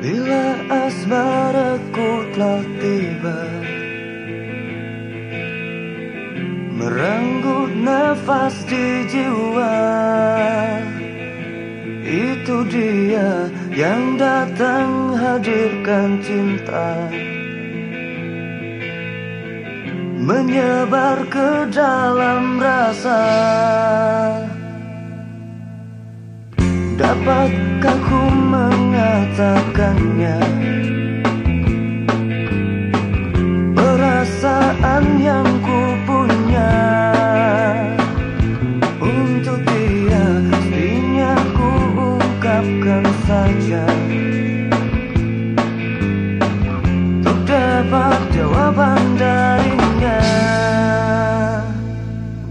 Bila asmaraku telah tiba Merenggut nafas di jiwa Itu dia yang datang hadirkan cinta. Menyebar ke dalam rasa. Dapatkah ku mengatakannya Perasaan yang ku punya Untuk dia Mestinya ku ungkapkan saja. Untuk dapat jawaban darinya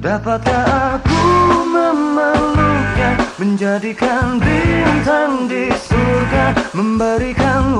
Dapatkah aku memeluknya Menjadikan bintang di surga Memberikan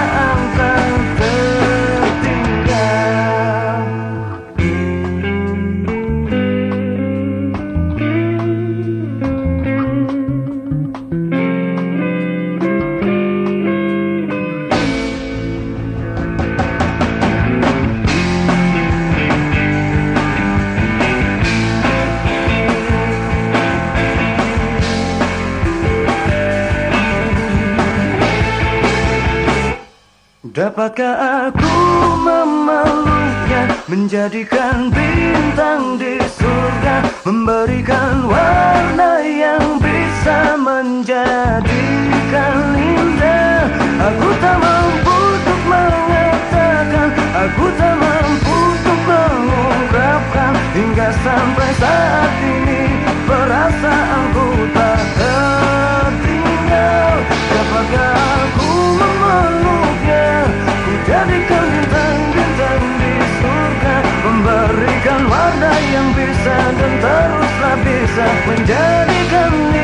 Dapatkah aku memeluknya Menjadikan bintang di surga Memberikan warna yang bisa menjadikan Memberikan warna yang bisa